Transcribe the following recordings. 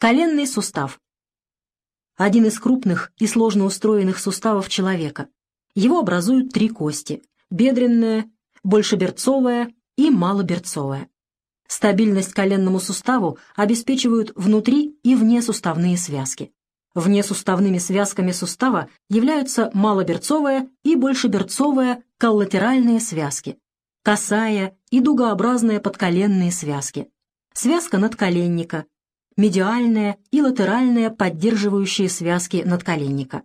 Коленный сустав. Один из крупных и сложно устроенных суставов человека. Его образуют три кости – бедренная, большеберцовая и малоберцовая. Стабильность коленному суставу обеспечивают внутри и внесуставные связки. Внесуставными связками сустава являются малоберцовая и большеберцовая коллатеральные связки, косая и дугообразная подколенные связки, связка надколенника, медиальная и латеральная поддерживающие связки надколенника.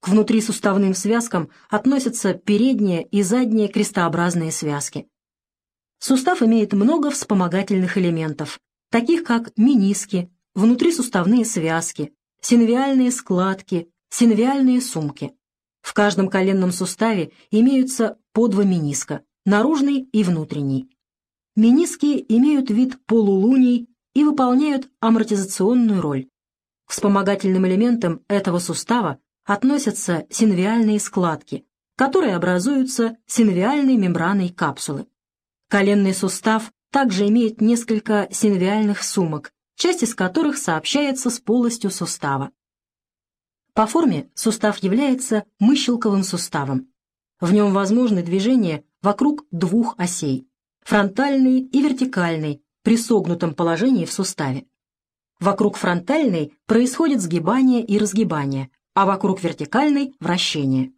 К внутрисуставным связкам относятся передние и задние крестообразные связки. Сустав имеет много вспомогательных элементов, таких как мениски, внутрисуставные связки, синовиальные складки, синовиальные сумки. В каждом коленном суставе имеются по два мениска, наружный и внутренний. Мениски имеют вид полулуний и выполняют амортизационную роль. К вспомогательным элементам этого сустава относятся синовиальные складки, которые образуются синовиальной мембраной капсулы. Коленный сустав также имеет несколько синовиальных сумок, часть из которых сообщается с полостью сустава. По форме сустав является мыщелковым суставом. В нем возможны движения вокруг двух осей – фронтальной и вертикальной, при согнутом положении в суставе. Вокруг фронтальной происходит сгибание и разгибание, а вокруг вертикальной – вращение.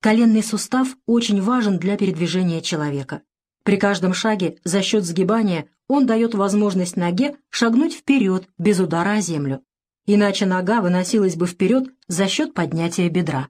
Коленный сустав очень важен для передвижения человека. При каждом шаге за счет сгибания он дает возможность ноге шагнуть вперед без удара о землю. Иначе нога выносилась бы вперед за счет поднятия бедра.